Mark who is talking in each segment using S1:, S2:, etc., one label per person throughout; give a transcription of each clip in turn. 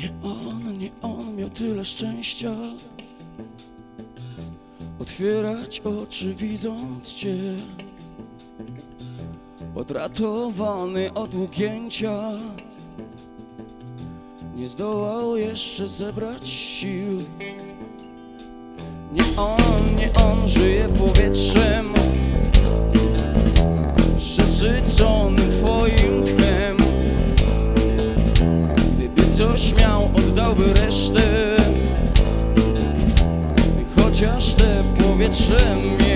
S1: Nie on, nie on miał tyle szczęścia. Otwierać oczy widząc Cię. Odratowany od ugięcia. Nie zdołał jeszcze zebrać sił. Nie on, nie on żyje Gdyby coś miał, oddałby resztę Chociaż te powietrze mieć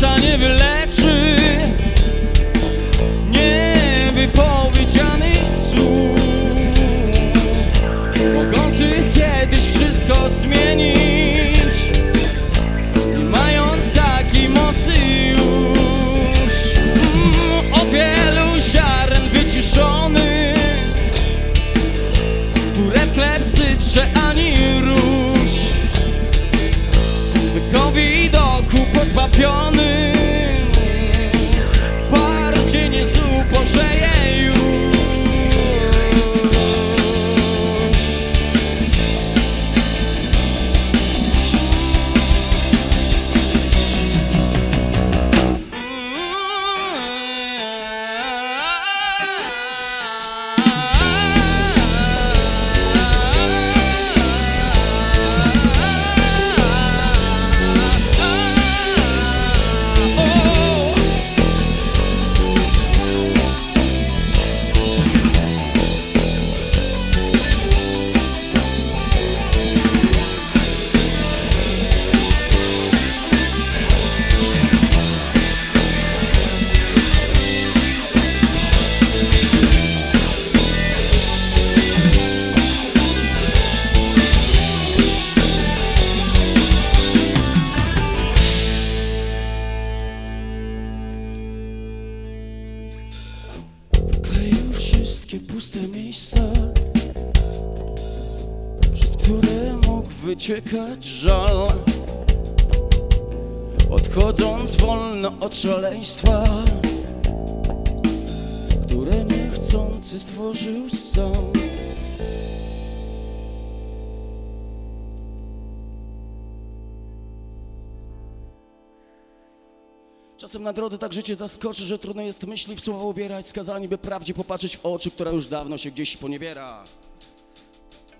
S1: końca nie wyleczy. Niewypowiedzianych słów. Mogących kiedyś wszystko zmienić wszystkie puste miejsca Przez które mógł wyciekać żal. Odchodząc wolno od szaleństwa Które niechcący stworzył sam Czasem na drodze tak życie zaskoczy, że trudno jest myśli w słowa ubierać, skazani by prawdzie popatrzeć w oczy, która już dawno się gdzieś poniebiera.